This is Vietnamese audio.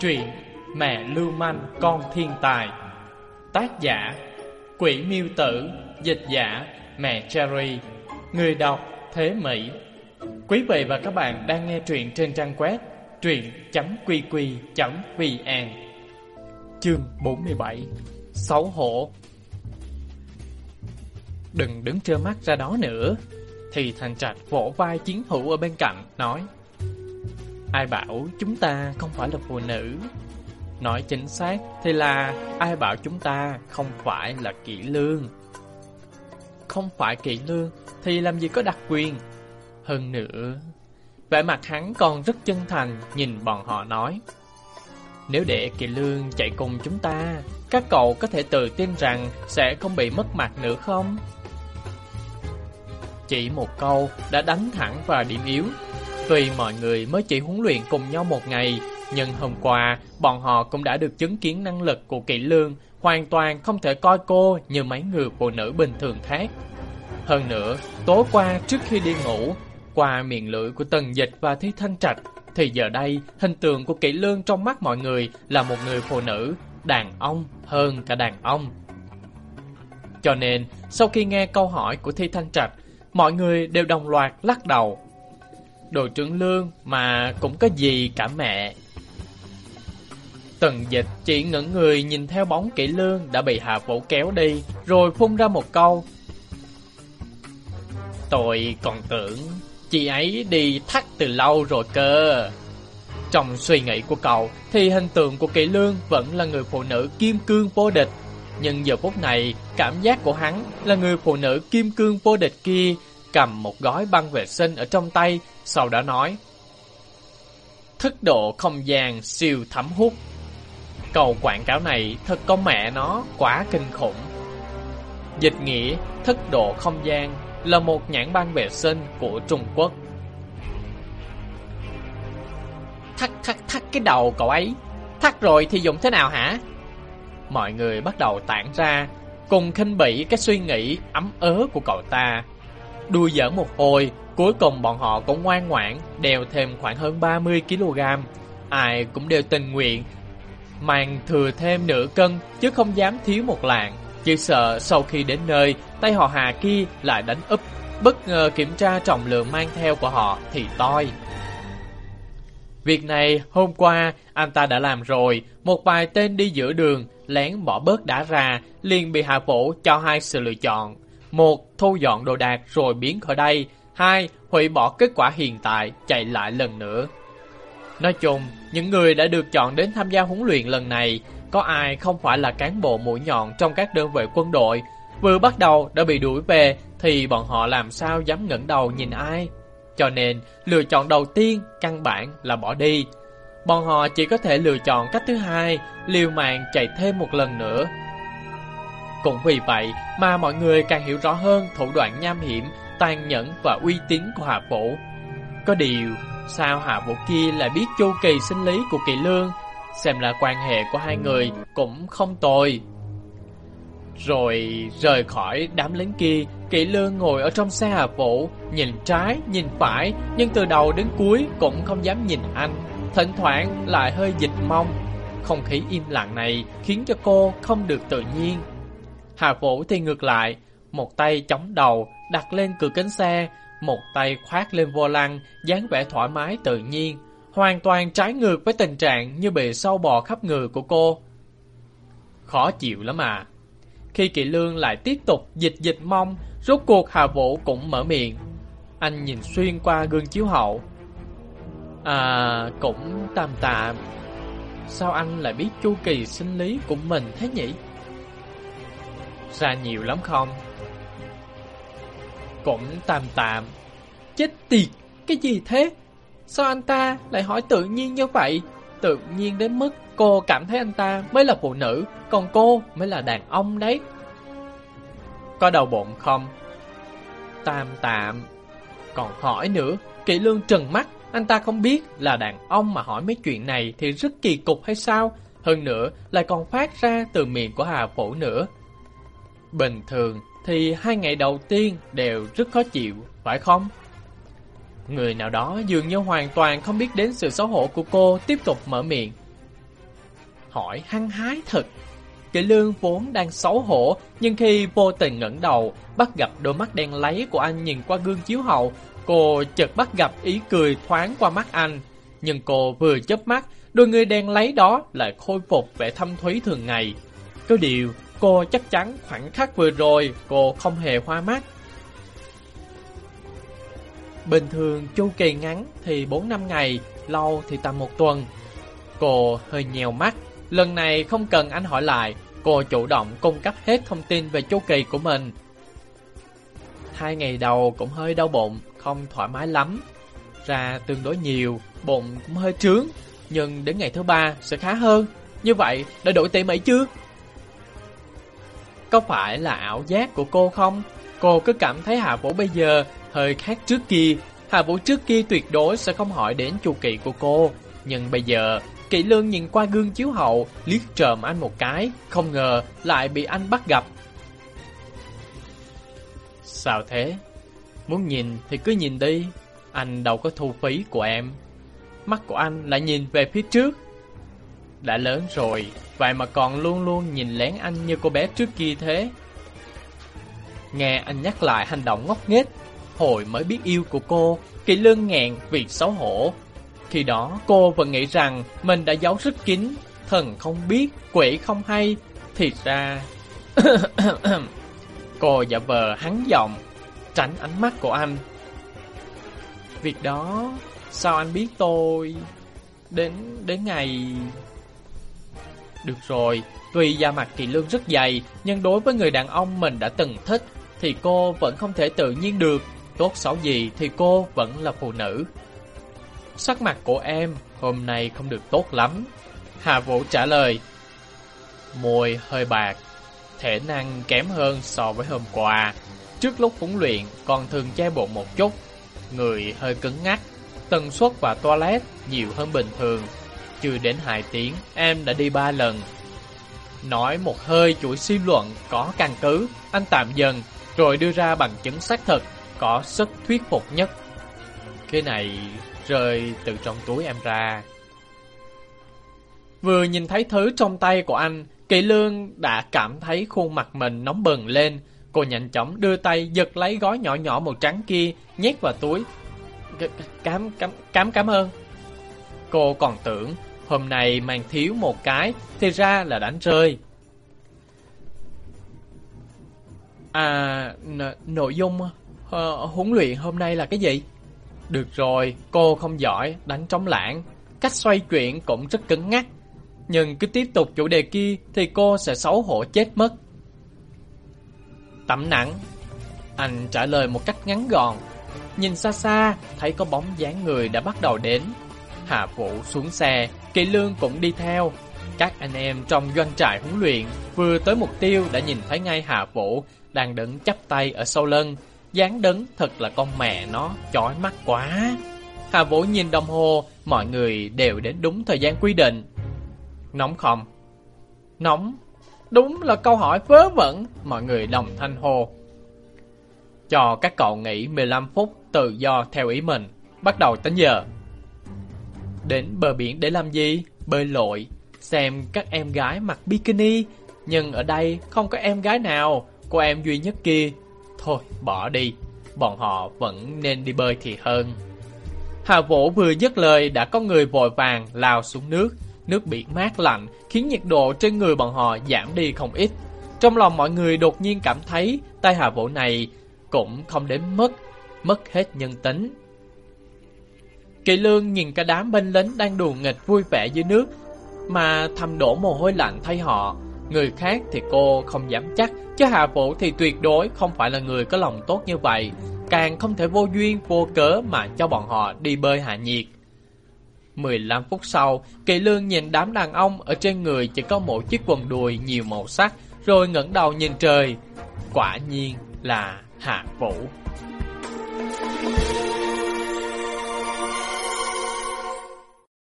Truyện Mẹ Lưu Manh, Con Thiên Tài. Tác giả, Quỷ Miêu Tử. Dịch giả, Mẹ Cherry. Người đọc, Thế Mỹ. Quý vị và các bạn đang nghe truyện trên trang web truyện.qq.vn Chương 47 Xấu hổ. Đừng đứng trơ mắt ra đó nữa, Thì thành trạch vỗ vai chiến hữu ở bên cạnh, nói Ai bảo chúng ta không phải là phụ nữ? Nói chính xác thì là ai bảo chúng ta không phải là kỹ lương? Không phải kỹ lương thì làm gì có đặc quyền? Hơn nữa, Vẻ mặt hắn còn rất chân thành nhìn bọn họ nói. Nếu để kỵ lương chạy cùng chúng ta, Các cậu có thể tự tin rằng sẽ không bị mất mặt nữa không? Chỉ một câu đã đánh thẳng vào điểm yếu. Tuy mọi người mới chỉ huấn luyện cùng nhau một ngày, nhưng hôm qua bọn họ cũng đã được chứng kiến năng lực của kỹ lương, hoàn toàn không thể coi cô như mấy người phụ nữ bình thường khác. Hơn nữa, tối qua trước khi đi ngủ, qua miệng lưỡi của Tần Dịch và Thi Thanh Trạch, thì giờ đây hình tượng của kỹ lương trong mắt mọi người là một người phụ nữ, đàn ông hơn cả đàn ông. Cho nên, sau khi nghe câu hỏi của Thi Thanh Trạch, mọi người đều đồng loạt lắc đầu. Đồ trưởng lương mà cũng có gì cả mẹ. Tần dịch chỉ ngẩn người nhìn theo bóng kỹ lương đã bị Hạ Vũ kéo đi, rồi phun ra một câu. Tôi còn tưởng chị ấy đi thắt từ lâu rồi cơ. Trong suy nghĩ của cậu thì hình tượng của kỹ lương vẫn là người phụ nữ kim cương vô địch. Nhưng giờ phút này, cảm giác của hắn là người phụ nữ kim cương vô địch kia cầm một gói băng vệ sinh ở trong tay, sau đó nói Thức độ không gian siêu thấm hút. Cầu quảng cáo này thật có mẹ nó quá kinh khủng. Dịch nghĩa thức độ không gian là một nhãn băng vệ sinh của Trung Quốc. Thắt thắt thắt cái đầu cậu ấy. Thắt rồi thì dùng thế nào hả? Mọi người bắt đầu tản ra Cùng khinh bỉ cái suy nghĩ ấm ớ của cậu ta. Đuôi giỡn một hồi, cuối cùng bọn họ cũng ngoan ngoãn đeo thêm khoảng hơn 30kg. Ai cũng đều tình nguyện, mang thừa thêm nửa cân chứ không dám thiếu một lạng. Chỉ sợ sau khi đến nơi, tay họ Hà kia lại đánh úp, bất ngờ kiểm tra trọng lượng mang theo của họ thì toi. Việc này hôm qua anh ta đã làm rồi, một vài tên đi giữa đường, lén bỏ bớt đã ra, liền bị Hạ Vũ cho hai sự lựa chọn. Một, thu dọn đồ đạc rồi biến khỏi đây. Hai, hủy bỏ kết quả hiện tại, chạy lại lần nữa. Nói chung, những người đã được chọn đến tham gia huấn luyện lần này, có ai không phải là cán bộ mũi nhọn trong các đơn vị quân đội. Vừa bắt đầu đã bị đuổi về, thì bọn họ làm sao dám ngẩng đầu nhìn ai. Cho nên, lựa chọn đầu tiên, căn bản là bỏ đi. Bọn họ chỉ có thể lựa chọn cách thứ hai, liều mạng chạy thêm một lần nữa, cũng vì vậy mà mọi người càng hiểu rõ hơn thủ đoạn nham hiểm, tàn nhẫn và uy tín của Hạ Vũ. Có điều, sao Hạ Vũ kia lại biết chu kỳ sinh lý của Kỳ Lương? Xem là quan hệ của hai người cũng không tồi. Rồi rời khỏi đám lính kia, Kỵ Lương ngồi ở trong xe Hà Vũ, nhìn trái, nhìn phải, nhưng từ đầu đến cuối cũng không dám nhìn anh. Thỉnh thoảng lại hơi dịch mông. Không khí im lặng này khiến cho cô không được tự nhiên. Hà Vũ thì ngược lại, một tay chống đầu, đặt lên cửa kính xe, một tay khoát lên vô lăng, dáng vẻ thoải mái tự nhiên, hoàn toàn trái ngược với tình trạng như bị sâu bò khắp người của cô. Khó chịu lắm à. Khi Kỳ Lương lại tiếp tục dịch dịch mong, rốt cuộc Hà Vũ cũng mở miệng. Anh nhìn xuyên qua gương chiếu hậu. À, cũng tạm tạm. Sao anh lại biết chu kỳ sinh lý của mình thế nhỉ? Ra nhiều lắm không? Cũng tạm tạm. Chết tiệt, cái gì thế? Sao anh ta lại hỏi tự nhiên như vậy? Tự nhiên đến mức cô cảm thấy anh ta mới là phụ nữ, còn cô mới là đàn ông đấy. Có đầu bụng không? Tạm tạm. Còn hỏi nữa, kỹ lương trần mắt, anh ta không biết là đàn ông mà hỏi mấy chuyện này thì rất kỳ cục hay sao? Hơn nữa, lại còn phát ra từ miệng của Hà Phủ nữa. Bình thường thì hai ngày đầu tiên đều rất khó chịu, phải không? Người nào đó dường như hoàn toàn không biết đến sự xấu hổ của cô tiếp tục mở miệng. Hỏi hăng hái thật. Kỳ lương vốn đang xấu hổ, nhưng khi vô tình ngẩng đầu, bắt gặp đôi mắt đen lấy của anh nhìn qua gương chiếu hậu, cô chợt bắt gặp ý cười thoáng qua mắt anh. Nhưng cô vừa chớp mắt, đôi người đen lấy đó lại khôi phục vẻ thâm thúy thường ngày. Có điều, cô chắc chắn khoảnh khắc vừa rồi cô không hề hoa mắt. Bình thường chu kỳ ngắn thì 4 năm ngày, lâu thì tầm một tuần. Cô hơi nhèo mắt, lần này không cần anh hỏi lại, cô chủ động cung cấp hết thông tin về chu kỳ của mình. Hai ngày đầu cũng hơi đau bụng, không thoải mái lắm. Ra tương đối nhiều, bụng cũng hơi trướng, nhưng đến ngày thứ ba sẽ khá hơn. Như vậy, đã đổi tỷ mấy chưa? Có phải là ảo giác của cô không? Cô cứ cảm thấy Hạ Vũ bây giờ hơi khác trước kia. Hạ Vũ trước kia tuyệt đối sẽ không hỏi đến chu kỳ của cô. Nhưng bây giờ, Kỵ Lương nhìn qua gương chiếu hậu, liếc trộm anh một cái, không ngờ lại bị anh bắt gặp. Sao thế? Muốn nhìn thì cứ nhìn đi, anh đâu có thu phí của em. Mắt của anh lại nhìn về phía trước. Đã lớn rồi, vậy mà còn luôn luôn nhìn lén anh như cô bé trước kia thế. Nghe anh nhắc lại hành động ngốc nghếch, hồi mới biết yêu của cô, Kỳ Lương nghẹn vì xấu hổ. Khi đó cô vẫn nghĩ rằng mình đã giấu rất kín, thần không biết, quỷ không hay. Thì ra... cô giả vờ hắn giọng, tránh ánh mắt của anh. Việc đó, sao anh biết tôi? Đến đến ngày... Được rồi, tuy da mặt Kỳ Lương rất dày, nhưng đối với người đàn ông mình đã từng thích, thì cô vẫn không thể tự nhiên được. Tốt xấu gì thì cô vẫn là phụ nữ. Sắc mặt của em hôm nay không được tốt lắm. Hà Vũ trả lời. Môi hơi bạc, thể năng kém hơn so với hôm qua. Trước lúc huấn luyện còn thường che bụng một chút, người hơi cứng ngắc, tần suất và toilet nhiều hơn bình thường. Chưa đến 2 tiếng, em đã đi 3 lần. Nói một hơi chuỗi suy luận có căn cứ, anh tạm dần, rồi đưa ra bằng chứng xác thực, có sức thuyết phục nhất. Cái này rơi từ trong túi em ra. Vừa nhìn thấy thứ trong tay của anh, Kỳ Lương đã cảm thấy khuôn mặt mình nóng bừng lên. Cô nhanh chóng đưa tay giật lấy gói nhỏ nhỏ màu trắng kia, nhét vào túi. Cám, cám, cám cám ơn. Cô còn tưởng hôm nay mang thiếu một cái, thì ra là đánh rơi. À, nội dung uh, huấn luyện hôm nay là cái gì? Được rồi, cô không giỏi, đánh trống lãng. Cách xoay chuyển cũng rất cứng ngắc. Nhưng cứ tiếp tục chủ đề kia thì cô sẽ xấu hổ chết mất. tẩm nặng. Anh trả lời một cách ngắn gọn. Nhìn xa xa, thấy có bóng dáng người đã bắt đầu đến. Hạ Vũ xuống xe, Kỳ Lương cũng đi theo. Các anh em trong doanh trại huấn luyện vừa tới mục tiêu đã nhìn thấy ngay Hạ Vũ đang đứng chắp tay ở sau lưng, dáng đứng thật là con mẹ nó, chói mắt quá. Hạ Vũ nhìn đồng hồ, mọi người đều đến đúng thời gian quy định. Nóng không? Nóng. Đúng là câu hỏi vớ vẩn, mọi người đồng thanh hô. Cho các cậu nghỉ 15 phút tự do theo ý mình, bắt đầu tính giờ. Đến bờ biển để làm gì? Bơi lội, xem các em gái mặc bikini, nhưng ở đây không có em gái nào, cô em duy nhất kia Thôi, bỏ đi. Bọn họ vẫn nên đi bơi thì hơn. Hà Vũ vừa dứt lời đã có người vội vàng lao xuống nước. Nước biển mát lạnh khiến nhiệt độ trên người bọn họ giảm đi không ít. Trong lòng mọi người đột nhiên cảm thấy tay Hà Vũ này cũng không đến mất, mất hết nhân tính. Kỳ lương nhìn cả đám binh lính đang đùa nghịch vui vẻ dưới nước mà thầm đổ mồ hôi lạnh thay họ. Người khác thì cô không dám chắc, chứ Hạ Vũ thì tuyệt đối không phải là người có lòng tốt như vậy. Càng không thể vô duyên, vô cớ mà cho bọn họ đi bơi hạ nhiệt. 15 phút sau, Kỳ Lương nhìn đám đàn ông ở trên người chỉ có một chiếc quần đùi nhiều màu sắc, rồi ngẩng đầu nhìn trời. Quả nhiên là Hạ Vũ.